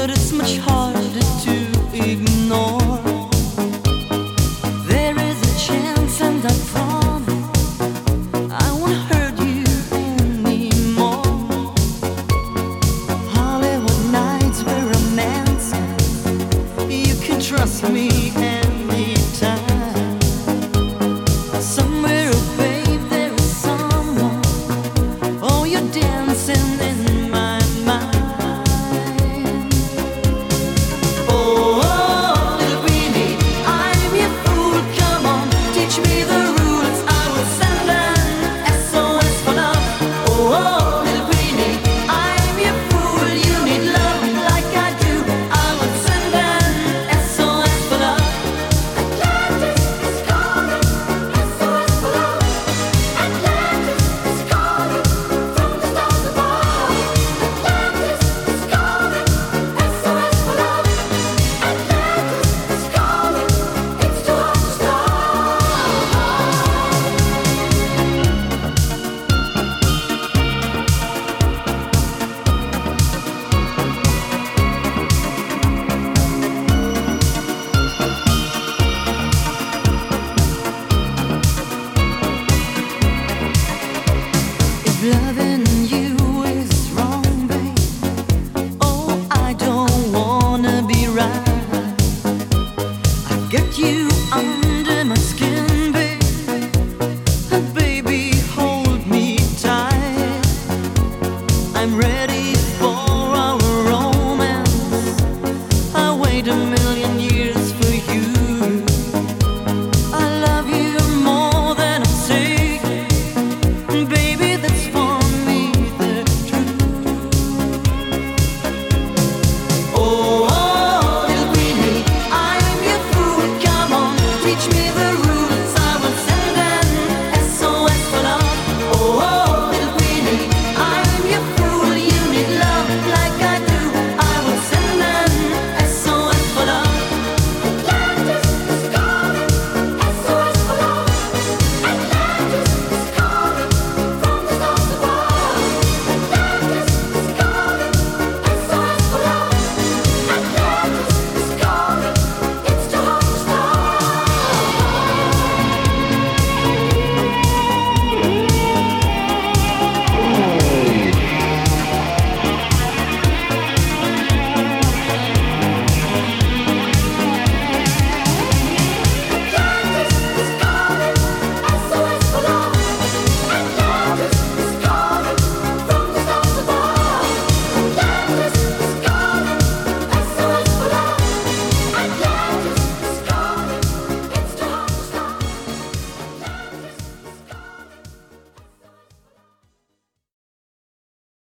but it's much harder to loving